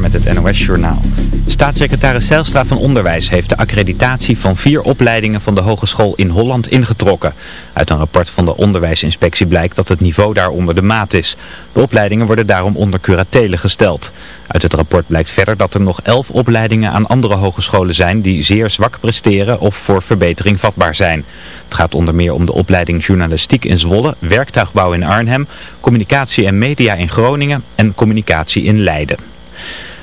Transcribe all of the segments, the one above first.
Met het NOS Journaal. Staatssecretaris Zijlstra van Onderwijs heeft de accreditatie van vier opleidingen van de Hogeschool in Holland ingetrokken. Uit een rapport van de onderwijsinspectie blijkt dat het niveau daar onder de maat is. De opleidingen worden daarom onder curatele gesteld. Uit het rapport blijkt verder dat er nog elf opleidingen aan andere hogescholen zijn die zeer zwak presteren of voor verbetering vatbaar zijn. Het gaat onder meer om de opleiding journalistiek in Zwolle, werktuigbouw in Arnhem, communicatie en media in Groningen en communicatie in Leiden.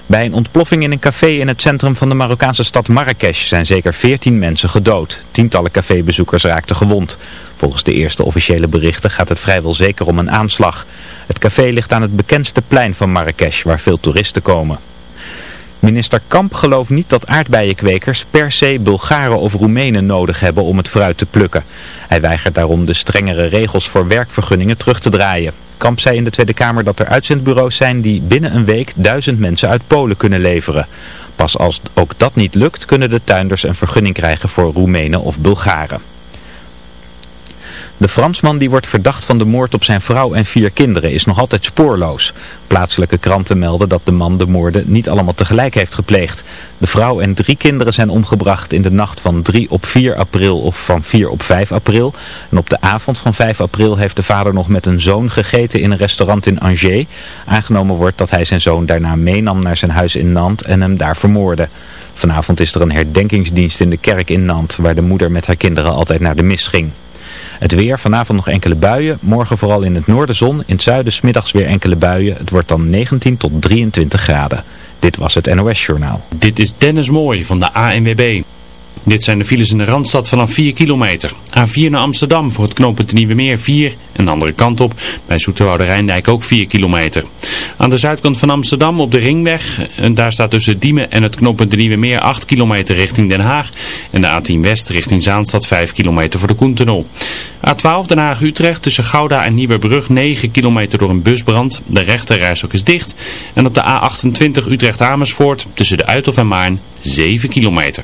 Bij een ontploffing in een café in het centrum van de Marokkaanse stad Marrakesh zijn zeker 14 mensen gedood. Tientallen cafébezoekers raakten gewond. Volgens de eerste officiële berichten gaat het vrijwel zeker om een aanslag. Het café ligt aan het bekendste plein van Marrakesh waar veel toeristen komen. Minister Kamp gelooft niet dat aardbeienkwekers per se Bulgaren of Roemenen nodig hebben om het fruit te plukken. Hij weigert daarom de strengere regels voor werkvergunningen terug te draaien. Kamp zei in de Tweede Kamer dat er uitzendbureaus zijn die binnen een week duizend mensen uit Polen kunnen leveren. Pas als ook dat niet lukt kunnen de tuinders een vergunning krijgen voor Roemenen of Bulgaren. De Fransman die wordt verdacht van de moord op zijn vrouw en vier kinderen is nog altijd spoorloos. Plaatselijke kranten melden dat de man de moorden niet allemaal tegelijk heeft gepleegd. De vrouw en drie kinderen zijn omgebracht in de nacht van 3 op 4 april of van 4 op 5 april. En op de avond van 5 april heeft de vader nog met een zoon gegeten in een restaurant in Angers. Aangenomen wordt dat hij zijn zoon daarna meenam naar zijn huis in Nantes en hem daar vermoordde. Vanavond is er een herdenkingsdienst in de kerk in Nantes waar de moeder met haar kinderen altijd naar de mis ging. Het weer, vanavond nog enkele buien. Morgen vooral in het noorden zon. In het zuiden smiddags weer enkele buien. Het wordt dan 19 tot 23 graden. Dit was het NOS Journaal. Dit is Dennis Mooij van de ANWB. Dit zijn de files in de Randstad vanaf 4 kilometer. A4 naar Amsterdam voor het knooppunt Nieuwe Meer 4 en de andere kant op. Bij Zoeterwoude Rijndijk ook 4 kilometer. Aan de zuidkant van Amsterdam op de Ringweg. En daar staat tussen Diemen en het knooppunt Nieuwe Meer 8 kilometer richting Den Haag. En de A10 West richting Zaanstad 5 kilometer voor de Koentunnel. A12 Den Haag-Utrecht tussen Gouda en Nieuwebrug 9 kilometer door een busbrand. De rechterreis is dicht. En op de A28 Utrecht-Amersfoort tussen de Uithof en Maarn 7 kilometer.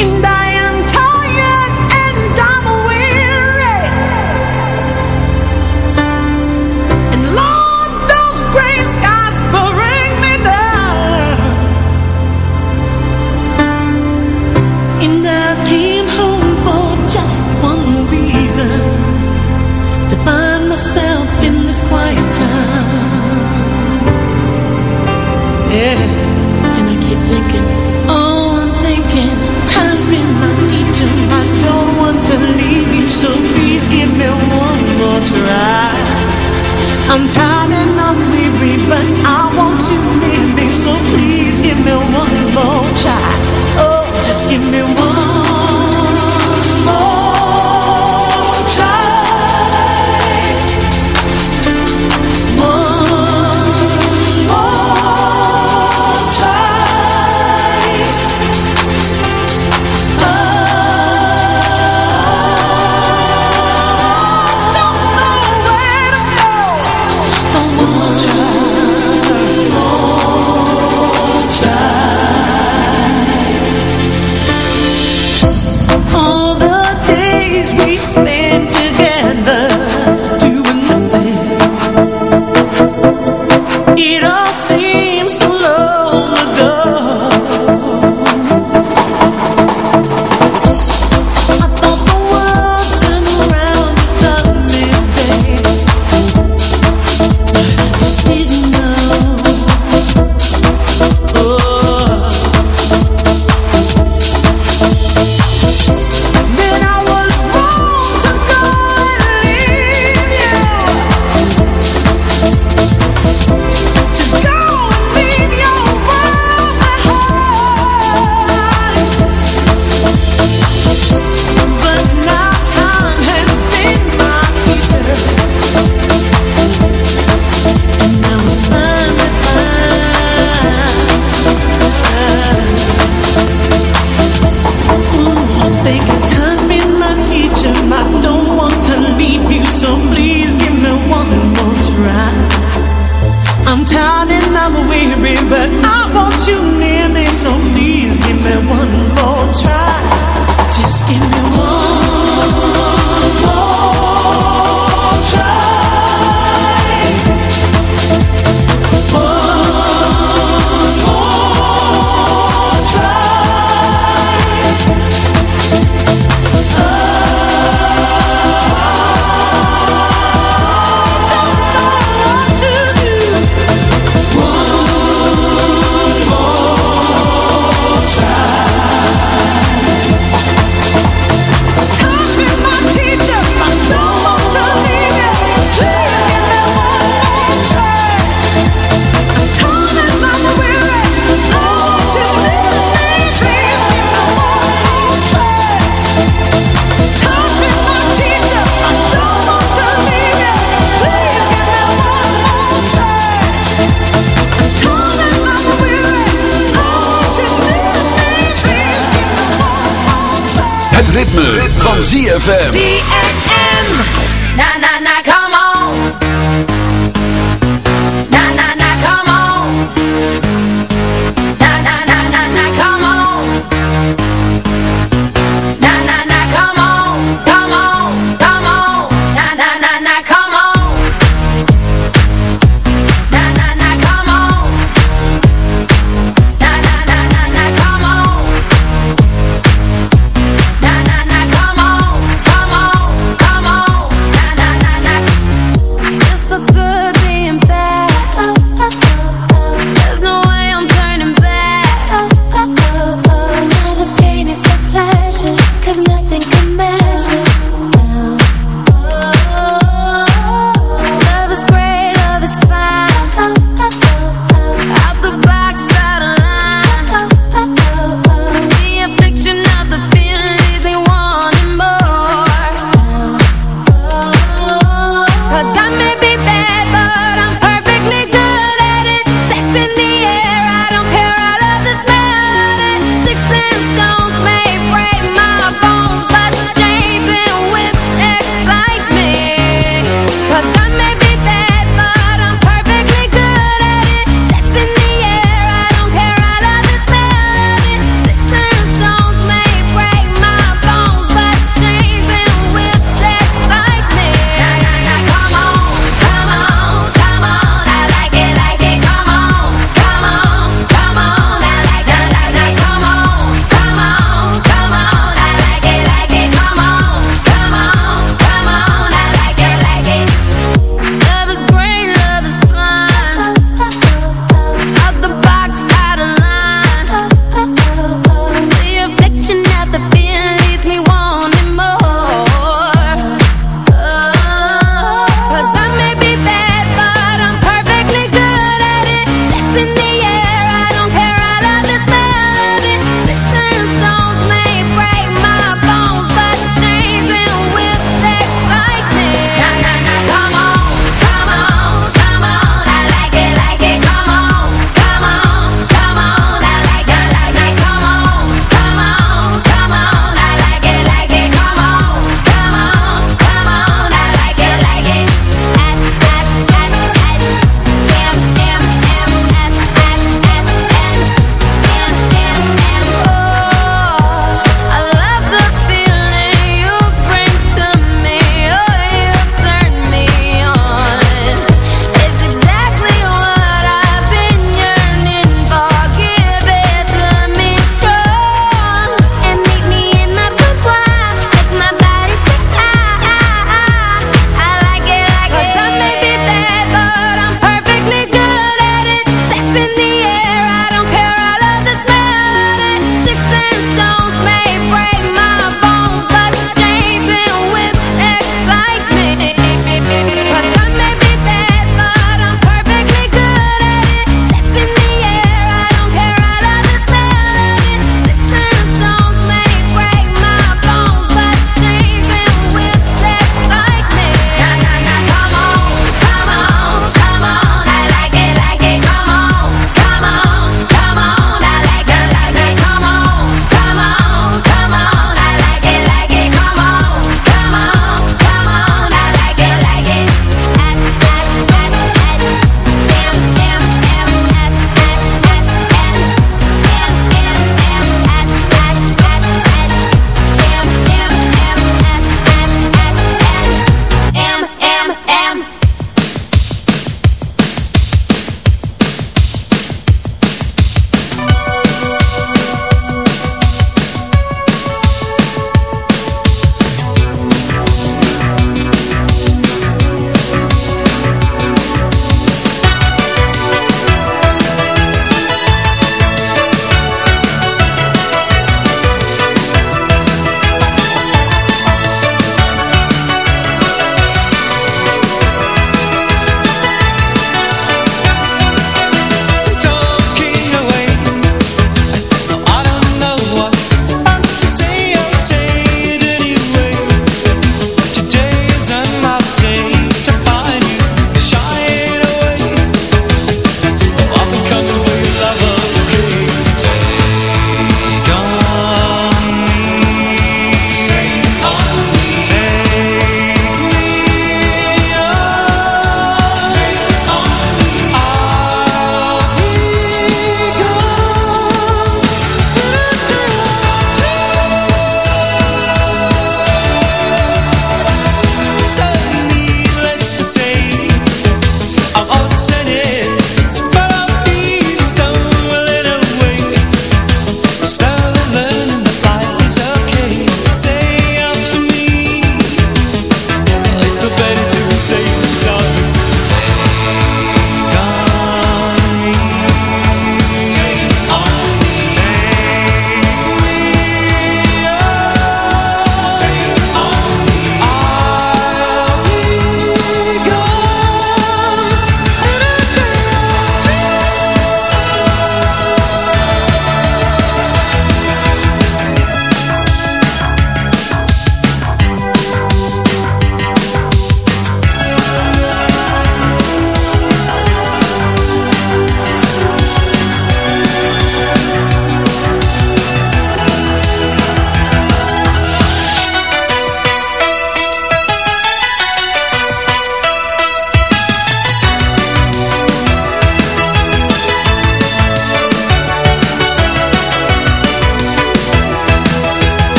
In the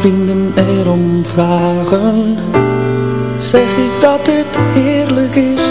vrienden erom vragen Zeg ik dat het heerlijk is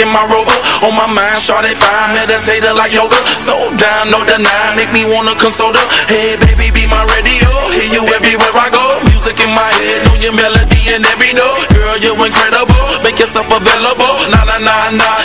in my rover. On my mind, Shawty fine, meditator like yoga. So down, no deny, make me wanna console her. Hey, baby, be my radio. Hear you everywhere I go. Music in my head, know your melody and every note. Girl, you're incredible, make yourself available. Nah, nah, nah, nah,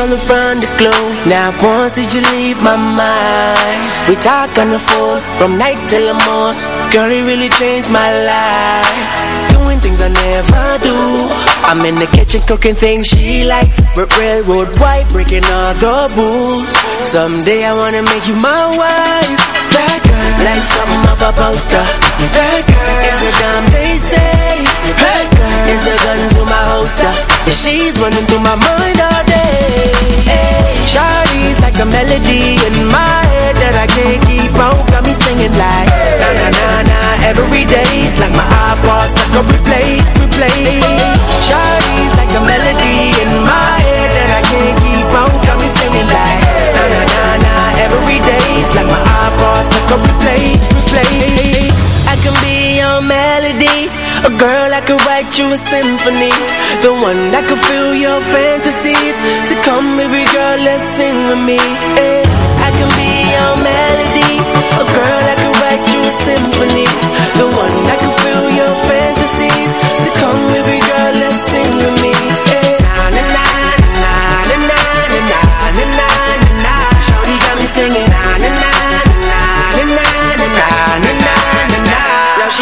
you being all around the globe. Now once did you leave my mind? We talk on the phone from night till the morning. Girl, it really changed my life. Doing things I never do. I'm in the kitchen cooking things she likes. Railroad white, breaking all the rules. Someday I wanna make you my wife. That girl, like something of a poster. That girl is a damn they say. That girl is a gun to my holster. She's running through my mind all Shawty's like a melody in my head that I can't keep on. Got me singing like na na na na every day's like my iPod stuck on replay, replay. Shawty's like a melody in my head that I can't keep on. Got me singing like na na na na every day's like my iPod stuck on replay, replay. I can be your melody, a girl I could write you a symphony, the one that could fill your fantasies. So come, baby girl, let's sing with me. eh. I can be your melody, a girl I could write you a symphony, the one that could fill your fantasies. So come, baby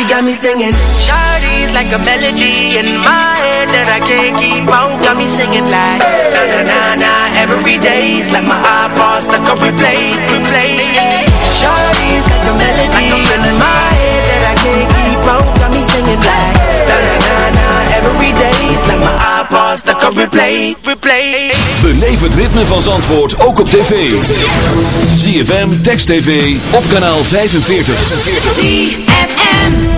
got me singing. Shawty's like a melody in my head that I can't keep on. Got me singing like na na na na every day's like my iPod stuck on replay, replay. Shawty's like a melody in my head that I can't keep on. Got me singing like na na na na every day's like my iPod stuck on replay, replay. Beleef het ritme van Zandvoort ook op tv. ZFM, Text TV, op kanaal 45. ZFM.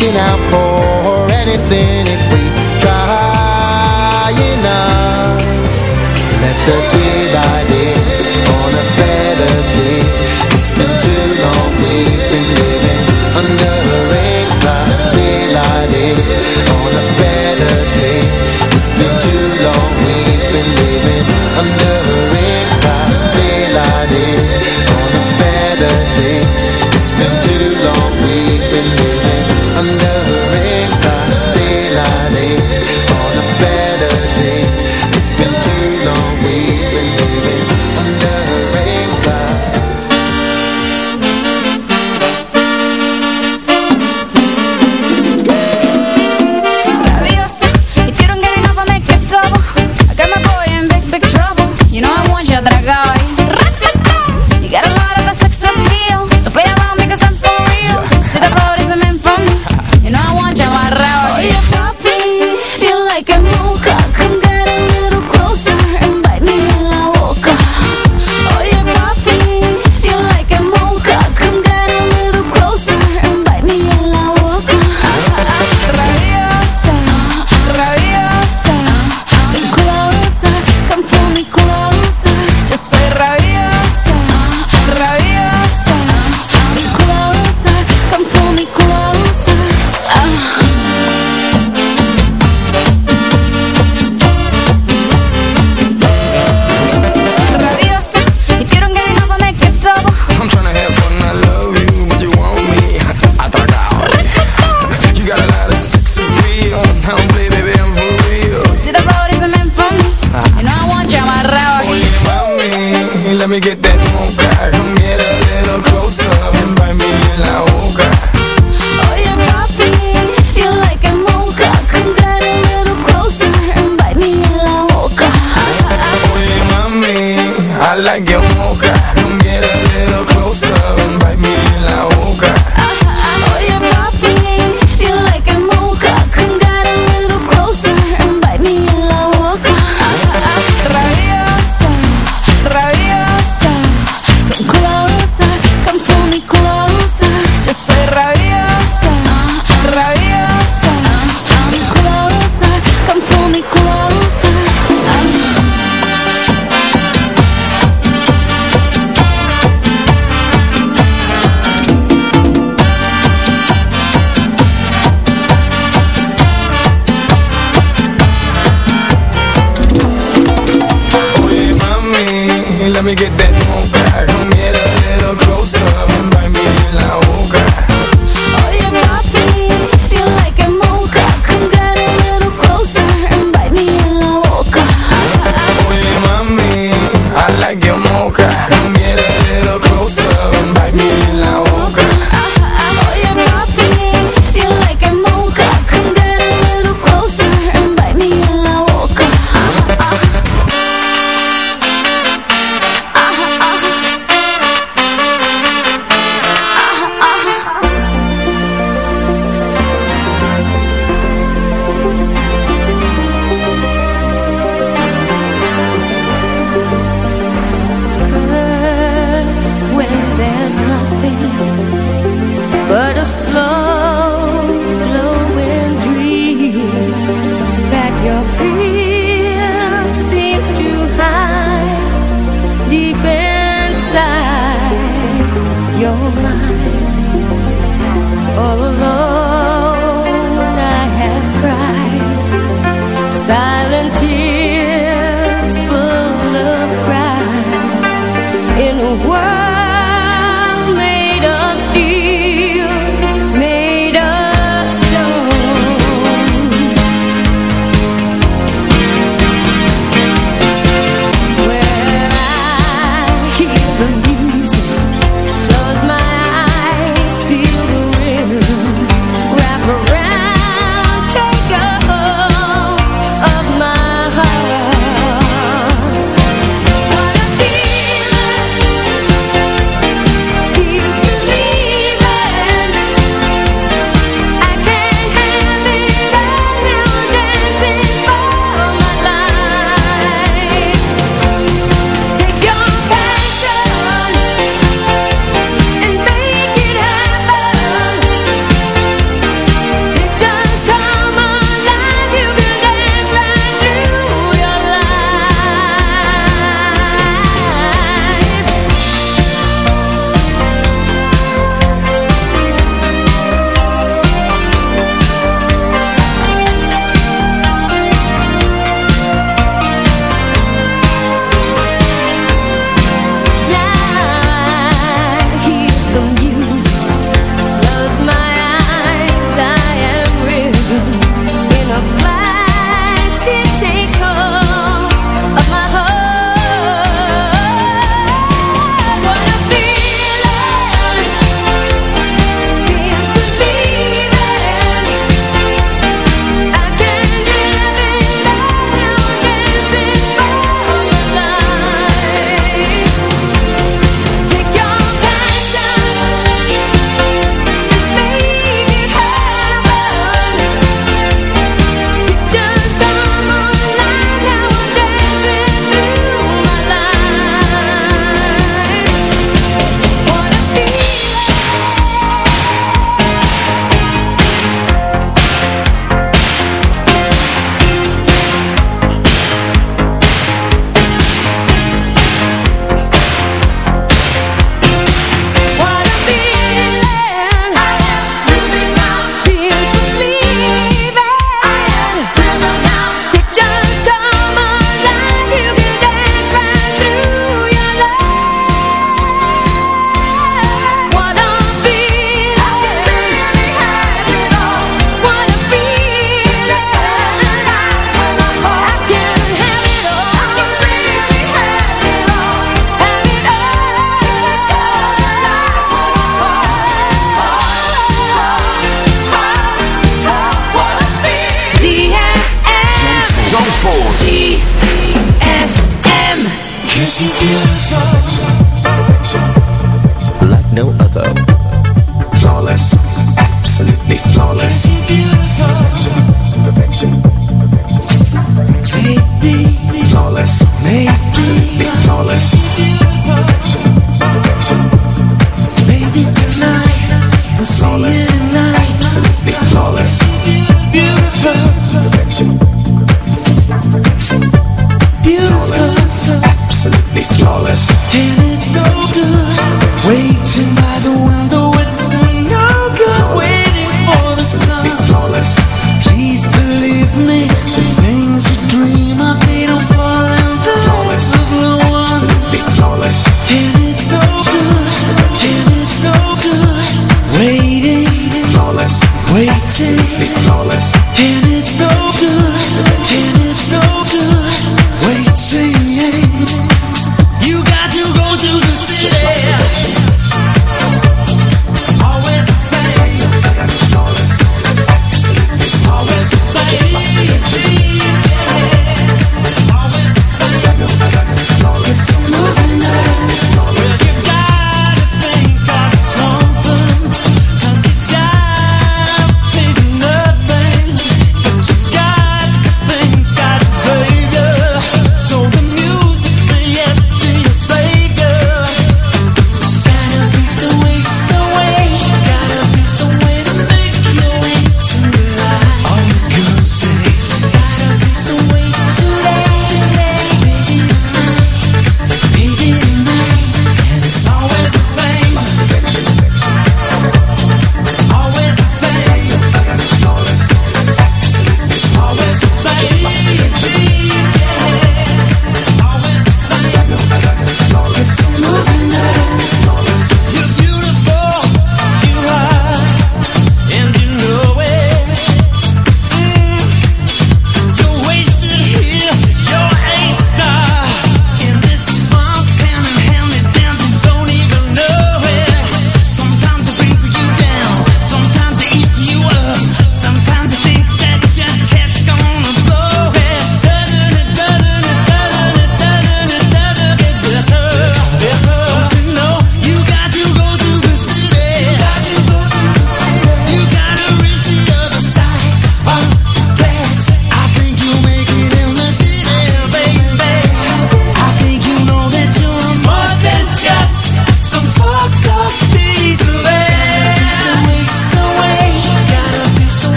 reaching out for anything if we try enough. Let the day by day on a better day. It's been too long we've been living under a rain cloud, daylight day.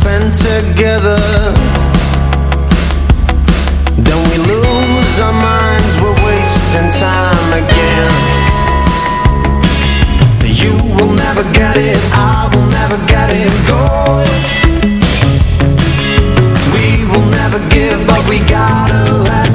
spend together. Then we lose our minds, we're wasting time again. You will never get it, I will never get it going. We will never give, but we gotta let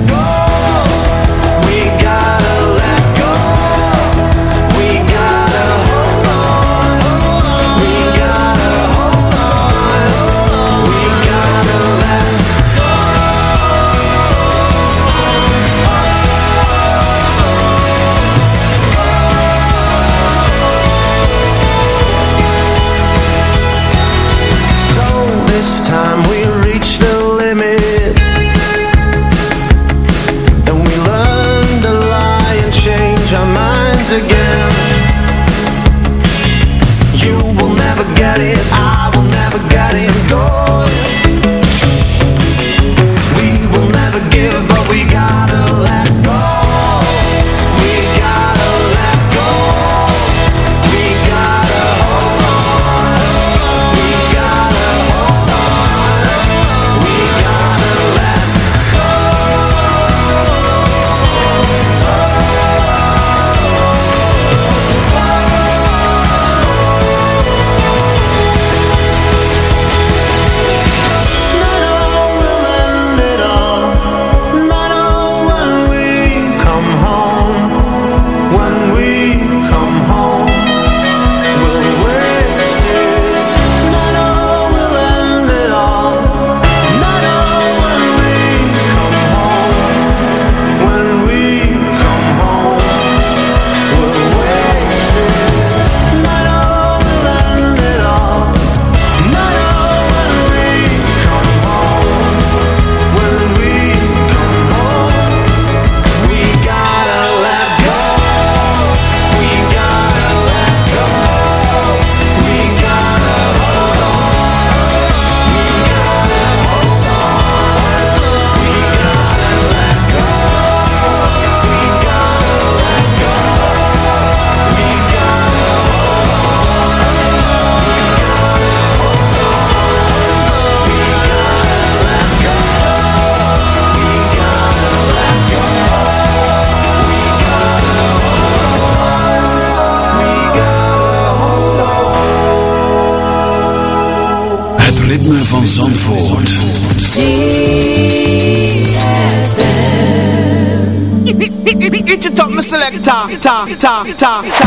ta ta ta ta.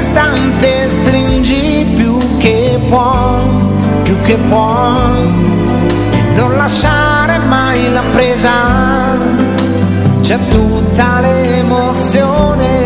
Stante stringi più che puoi, più che puoi, e non lasciare mai la presa, c'è tutta l'emozione